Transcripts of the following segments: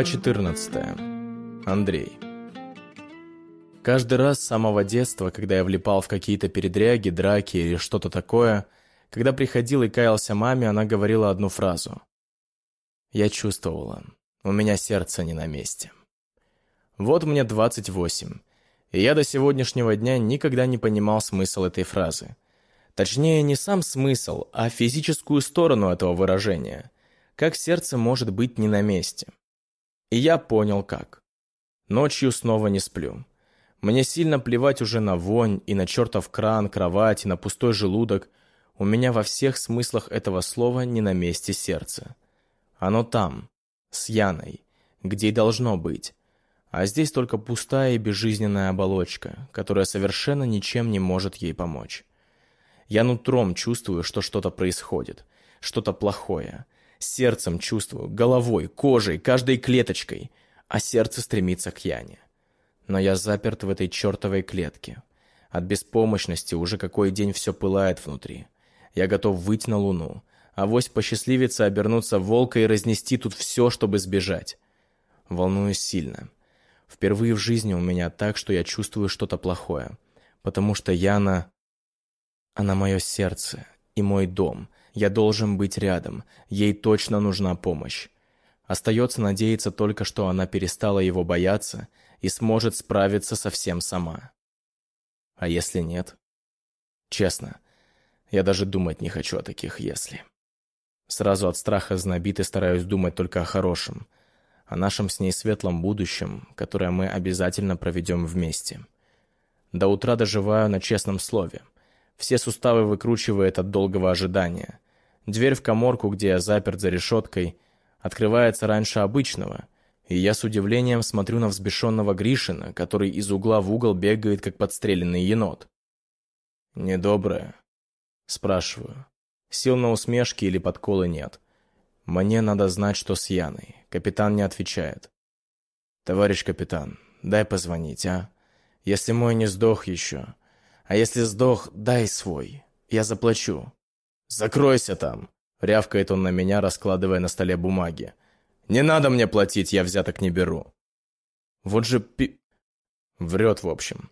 Глава 14. Андрей. Каждый раз с самого детства, когда я влипал в какие-то передряги, драки или что-то такое, когда приходил и каялся маме, она говорила одну фразу. Я чувствовала, у меня сердце не на месте. Вот мне 28, и я до сегодняшнего дня никогда не понимал смысл этой фразы. Точнее, не сам смысл, а физическую сторону этого выражения. Как сердце может быть не на месте? И я понял как. Ночью снова не сплю. Мне сильно плевать уже на вонь и на чертов кран, кровать и на пустой желудок. У меня во всех смыслах этого слова не на месте сердце. Оно там, с Яной, где и должно быть. А здесь только пустая и безжизненная оболочка, которая совершенно ничем не может ей помочь. Я нутром чувствую, что что-то происходит, что-то плохое. Сердцем чувствую, головой, кожей, каждой клеточкой, а сердце стремится к Яне. Но я заперт в этой чертовой клетке. От беспомощности уже какой день все пылает внутри. Я готов выйти на луну, а вось посчастливится обернуться волка и разнести тут все, чтобы сбежать. Волнуюсь сильно. Впервые в жизни у меня так, что я чувствую что-то плохое. Потому что Яна... Она мое сердце и мой дом. Я должен быть рядом. Ей точно нужна помощь. Остается надеяться только, что она перестала его бояться и сможет справиться со всем сама. А если нет? Честно, я даже думать не хочу о таких «если». Сразу от страха знобит и стараюсь думать только о хорошем, о нашем с ней светлом будущем, которое мы обязательно проведем вместе. До утра доживаю на честном слове. Все суставы выкручивает от долгого ожидания. Дверь в коморку, где я заперт за решеткой, открывается раньше обычного, и я с удивлением смотрю на взбешенного Гришина, который из угла в угол бегает, как подстреленный енот. «Недоброе?» Спрашиваю. Сил на усмешки или подколы нет. Мне надо знать, что с Яной. Капитан не отвечает. «Товарищ капитан, дай позвонить, а? Если мой не сдох еще, а если сдох, дай свой. Я заплачу. Закройся там!» Рявкает он на меня, раскладывая на столе бумаги. «Не надо мне платить, я взяток не беру». Вот же пи... Врет, в общем.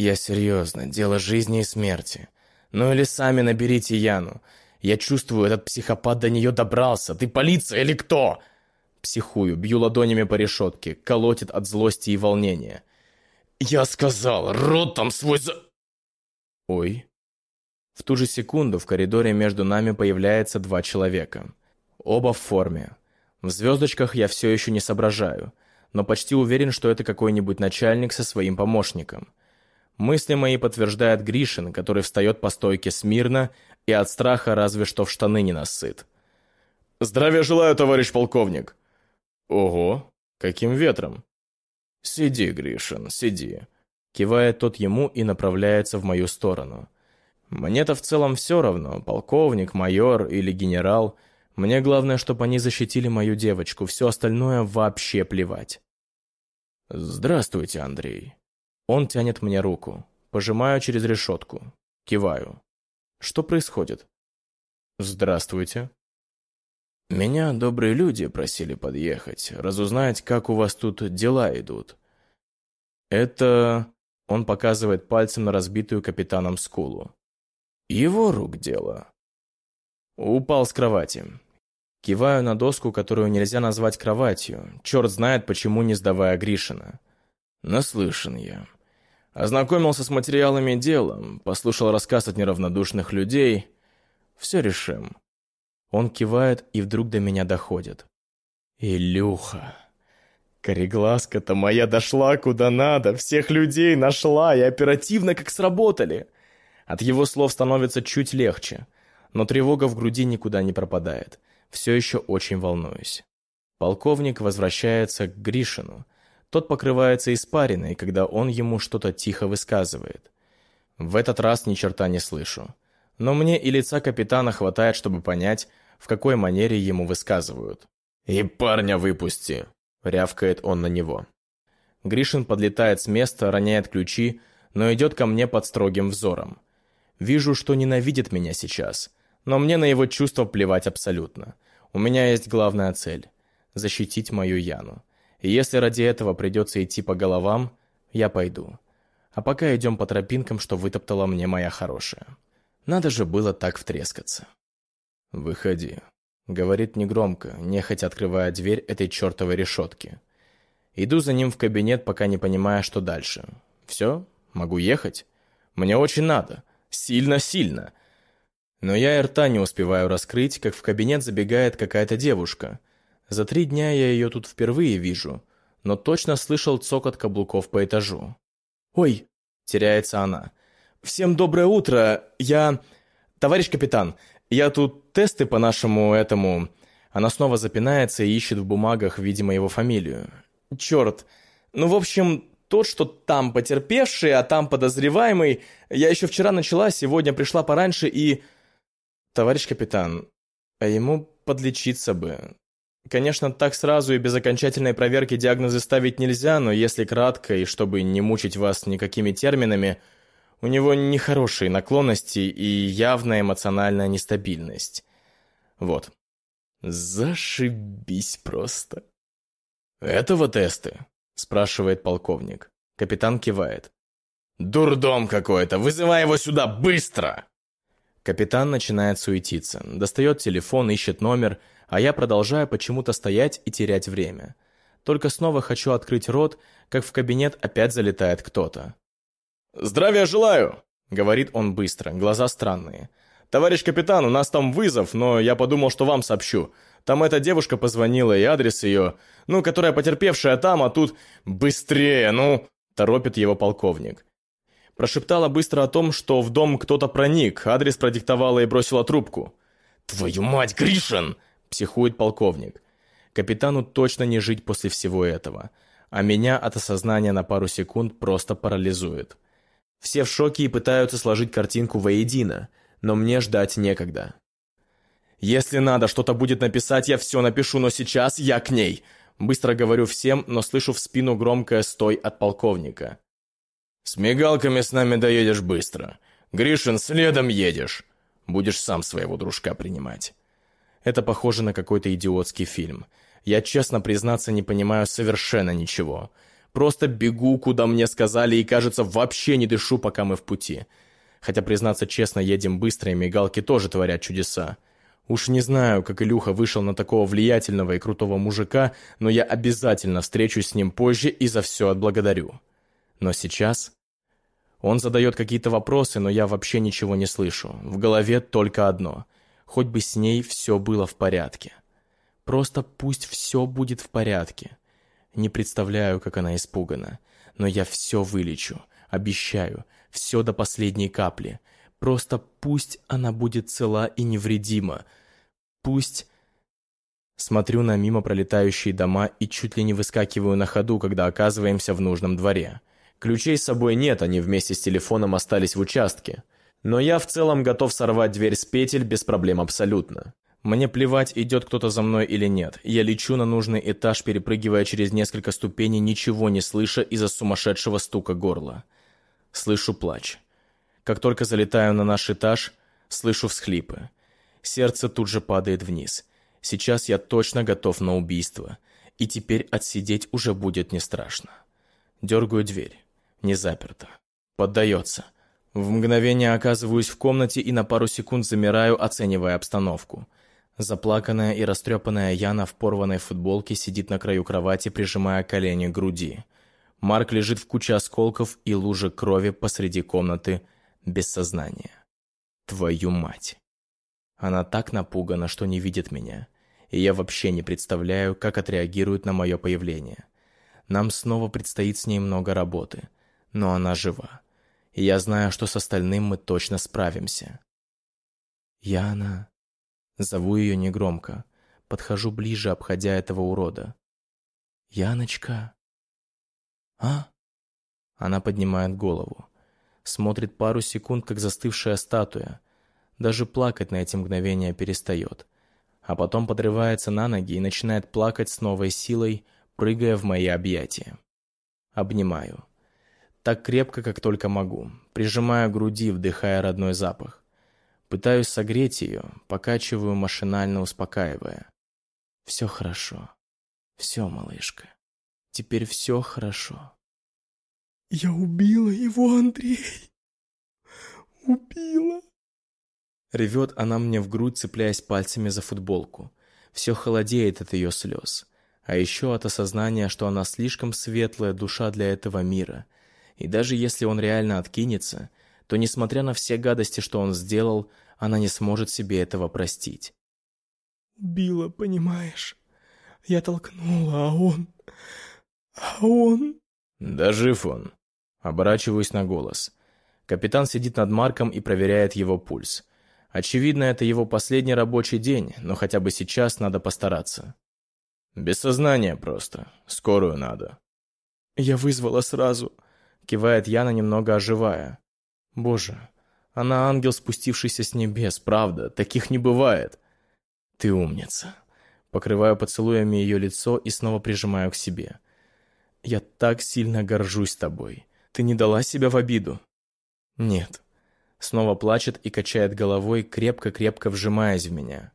Я серьезно, дело жизни и смерти. Ну или сами наберите Яну. Я чувствую, этот психопат до нее добрался. Ты полиция или кто? Психую, бью ладонями по решетке, колотит от злости и волнения. Я сказал, рот там свой за... Ой. В ту же секунду в коридоре между нами появляется два человека. Оба в форме. В звездочках я все еще не соображаю, но почти уверен, что это какой-нибудь начальник со своим помощником. Мысли мои подтверждает Гришин, который встает по стойке смирно и от страха разве что в штаны не насыт. «Здравия желаю, товарищ полковник!» «Ого, каким ветром!» «Сиди, Гришин, сиди!» Кивает тот ему и направляется в мою сторону. Мне-то в целом все равно, полковник, майор или генерал. Мне главное, чтобы они защитили мою девочку, все остальное вообще плевать. «Здравствуйте, Андрей». Он тянет мне руку. Пожимаю через решетку. Киваю. Что происходит? «Здравствуйте». «Меня добрые люди просили подъехать, разузнать, как у вас тут дела идут». «Это...» Он показывает пальцем на разбитую капитаном скулу. «Его рук дело». Упал с кровати. Киваю на доску, которую нельзя назвать кроватью. Черт знает, почему не сдавая Гришина. Наслышан я. Ознакомился с материалами дела, послушал рассказ от неравнодушных людей. Все решим. Он кивает, и вдруг до меня доходит. Илюха. Кореглазка-то моя дошла куда надо, всех людей нашла и оперативно как сработали. От его слов становится чуть легче, но тревога в груди никуда не пропадает. Все еще очень волнуюсь. Полковник возвращается к Гришину. Тот покрывается испариной, когда он ему что-то тихо высказывает. В этот раз ни черта не слышу. Но мне и лица капитана хватает, чтобы понять, в какой манере ему высказывают. «И парня выпусти!» — рявкает он на него. Гришин подлетает с места, роняет ключи, но идет ко мне под строгим взором. Вижу, что ненавидит меня сейчас, но мне на его чувства плевать абсолютно. У меня есть главная цель защитить мою Яну. И если ради этого придется идти по головам, я пойду. А пока идем по тропинкам, что вытоптала мне моя хорошая. Надо же было так втрескаться. «Выходи», — говорит негромко, нехотя открывая дверь этой чертовой решетки. Иду за ним в кабинет, пока не понимая, что дальше. «Все? Могу ехать? Мне очень надо. Сильно-сильно». Но я и рта не успеваю раскрыть, как в кабинет забегает какая-то девушка. За три дня я ее тут впервые вижу, но точно слышал цокот каблуков по этажу. «Ой!» – теряется она. «Всем доброе утро! Я... Товарищ капитан, я тут тесты по нашему этому...» Она снова запинается и ищет в бумагах, видимо, его фамилию. «Черт! Ну, в общем, тот, что там потерпевший, а там подозреваемый, я еще вчера начала, сегодня пришла пораньше и...» «Товарищ капитан, а ему подлечиться бы. Конечно, так сразу и без окончательной проверки диагнозы ставить нельзя, но если кратко и чтобы не мучить вас никакими терминами, у него нехорошие наклонности и явная эмоциональная нестабильность. Вот. Зашибись просто. «Этого тесты?» – спрашивает полковник. Капитан кивает. «Дурдом какой-то! Вызывай его сюда быстро!» Капитан начинает суетиться, достает телефон, ищет номер – а я продолжаю почему-то стоять и терять время. Только снова хочу открыть рот, как в кабинет опять залетает кто-то. «Здравия желаю!» — говорит он быстро, глаза странные. «Товарищ капитан, у нас там вызов, но я подумал, что вам сообщу. Там эта девушка позвонила, и адрес ее, ну, которая потерпевшая там, а тут... Быстрее, ну!» — торопит его полковник. Прошептала быстро о том, что в дом кто-то проник, адрес продиктовала и бросила трубку. «Твою мать, Гришин!» психует полковник. Капитану точно не жить после всего этого, а меня от осознания на пару секунд просто парализует. Все в шоке и пытаются сложить картинку воедино, но мне ждать некогда. «Если надо что-то будет написать, я все напишу, но сейчас я к ней!» Быстро говорю всем, но слышу в спину громкое «стой» от полковника. «С мигалками с нами доедешь быстро. Гришин, следом едешь. Будешь сам своего дружка принимать». Это похоже на какой-то идиотский фильм. Я, честно признаться, не понимаю совершенно ничего. Просто бегу, куда мне сказали, и, кажется, вообще не дышу, пока мы в пути. Хотя, признаться честно, едем быстро, и мигалки тоже творят чудеса. Уж не знаю, как Илюха вышел на такого влиятельного и крутого мужика, но я обязательно встречусь с ним позже и за все отблагодарю. Но сейчас... Он задает какие-то вопросы, но я вообще ничего не слышу. В голове только одно — хоть бы с ней все было в порядке. Просто пусть все будет в порядке. Не представляю, как она испугана, но я все вылечу, обещаю, все до последней капли. Просто пусть она будет цела и невредима. Пусть... Смотрю на мимо пролетающие дома и чуть ли не выскакиваю на ходу, когда оказываемся в нужном дворе. Ключей с собой нет, они вместе с телефоном остались в участке. Но я в целом готов сорвать дверь с петель без проблем абсолютно. Мне плевать, идет кто-то за мной или нет. Я лечу на нужный этаж, перепрыгивая через несколько ступеней, ничего не слыша из-за сумасшедшего стука горла. Слышу плач. Как только залетаю на наш этаж, слышу всхлипы. Сердце тут же падает вниз. Сейчас я точно готов на убийство. И теперь отсидеть уже будет не страшно. Дергаю дверь. Не заперто. Поддается. В мгновение оказываюсь в комнате и на пару секунд замираю, оценивая обстановку. Заплаканная и растрепанная Яна в порванной футболке сидит на краю кровати, прижимая колени к груди. Марк лежит в куче осколков и луже крови посреди комнаты, без сознания. Твою мать. Она так напугана, что не видит меня. И я вообще не представляю, как отреагирует на мое появление. Нам снова предстоит с ней много работы. Но она жива и я знаю, что с остальным мы точно справимся. Яна. Зову ее негромко. Подхожу ближе, обходя этого урода. Яночка. А? Она поднимает голову. Смотрит пару секунд, как застывшая статуя. Даже плакать на эти мгновения перестает. А потом подрывается на ноги и начинает плакать с новой силой, прыгая в мои объятия. Обнимаю так крепко, как только могу, прижимая груди, вдыхая родной запах. Пытаюсь согреть ее, покачиваю машинально, успокаивая. Все хорошо. Все, малышка, теперь все хорошо. Я убила его, Андрей. Убила. Ревет она мне в грудь, цепляясь пальцами за футболку. Все холодеет от ее слез. А еще от осознания, что она слишком светлая душа для этого мира. И даже если он реально откинется, то, несмотря на все гадости, что он сделал, она не сможет себе этого простить. «Убила, понимаешь? Я толкнула, а он... А он...» «Да жив он!» Оборачиваюсь на голос. Капитан сидит над Марком и проверяет его пульс. Очевидно, это его последний рабочий день, но хотя бы сейчас надо постараться. Без сознания просто. Скорую надо. Я вызвала сразу. Кивает Яна, немного оживая. Боже, она ангел, спустившийся с небес, правда, таких не бывает. Ты умница. Покрываю поцелуями ее лицо и снова прижимаю к себе. Я так сильно горжусь тобой. Ты не дала себя в обиду? Нет. Снова плачет и качает головой, крепко-крепко вжимаясь в меня.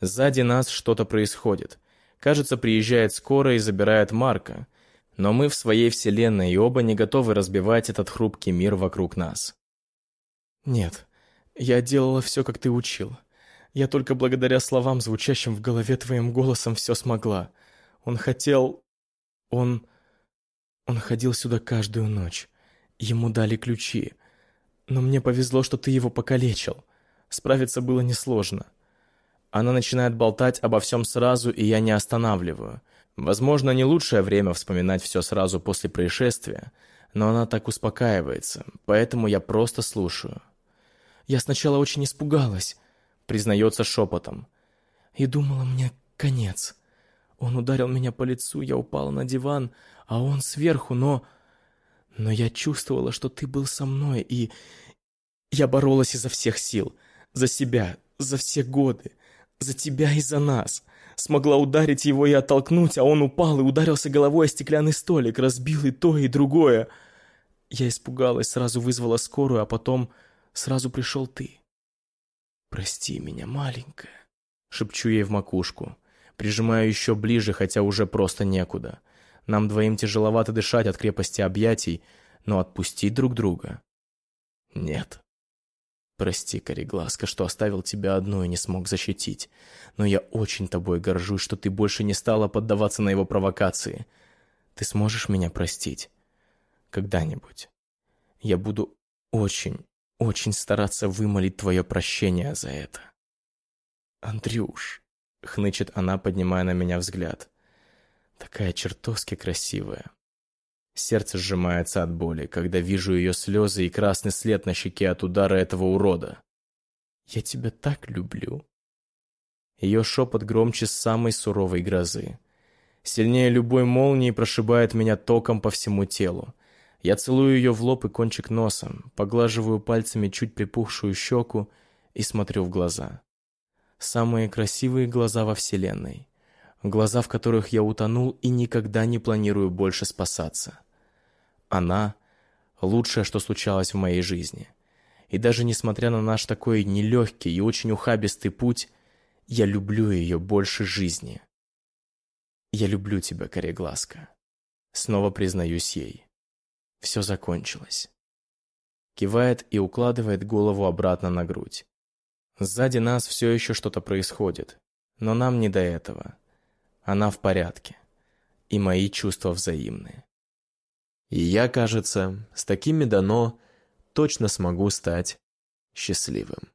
Сзади нас что-то происходит. Кажется, приезжает скоро и забирает Марка. Но мы в своей вселенной и оба не готовы разбивать этот хрупкий мир вокруг нас. Нет, я делала все, как ты учил. Я только благодаря словам, звучащим в голове твоим голосом, все смогла. Он хотел... Он... Он ходил сюда каждую ночь. Ему дали ключи. Но мне повезло, что ты его покалечил. Справиться было несложно. Она начинает болтать обо всем сразу, и я не останавливаю. Возможно, не лучшее время вспоминать все сразу после происшествия, но она так успокаивается, поэтому я просто слушаю. Я сначала очень испугалась, признается шепотом. И думала, мне конец. Он ударил меня по лицу, я упала на диван, а он сверху, но... Но я чувствовала, что ты был со мной, и... Я боролась изо всех сил. За себя, за все годы. За тебя и за нас. Смогла ударить его и оттолкнуть, а он упал и ударился головой о стеклянный столик, разбил и то, и другое. Я испугалась, сразу вызвала скорую, а потом сразу пришел ты. «Прости меня, маленькая», — шепчу ей в макушку. Прижимаю еще ближе, хотя уже просто некуда. Нам двоим тяжеловато дышать от крепости объятий, но отпустить друг друга? Нет. Прости, Корегласка, что оставил тебя одну и не смог защитить. Но я очень тобой горжусь, что ты больше не стала поддаваться на его провокации. Ты сможешь меня простить? Когда-нибудь. Я буду очень, очень стараться вымолить твое прощение за это. Андрюш, хнычет она, поднимая на меня взгляд. Такая чертовски красивая. Сердце сжимается от боли, когда вижу ее слезы и красный след на щеке от удара этого урода. «Я тебя так люблю». Ее шепот громче самой суровой грозы. Сильнее любой молнии прошибает меня током по всему телу. Я целую ее в лоб и кончик носом, поглаживаю пальцами чуть припухшую щеку и смотрю в глаза. Самые красивые глаза во Вселенной глаза в которых я утонул и никогда не планирую больше спасаться. Она — лучшее, что случалось в моей жизни. И даже несмотря на наш такой нелегкий и очень ухабистый путь, я люблю ее больше жизни. Я люблю тебя, Корегласка. Снова признаюсь ей. Все закончилось. Кивает и укладывает голову обратно на грудь. Сзади нас все еще что-то происходит, но нам не до этого. Она в порядке. И мои чувства взаимны. И я, кажется, с такими дано точно смогу стать счастливым.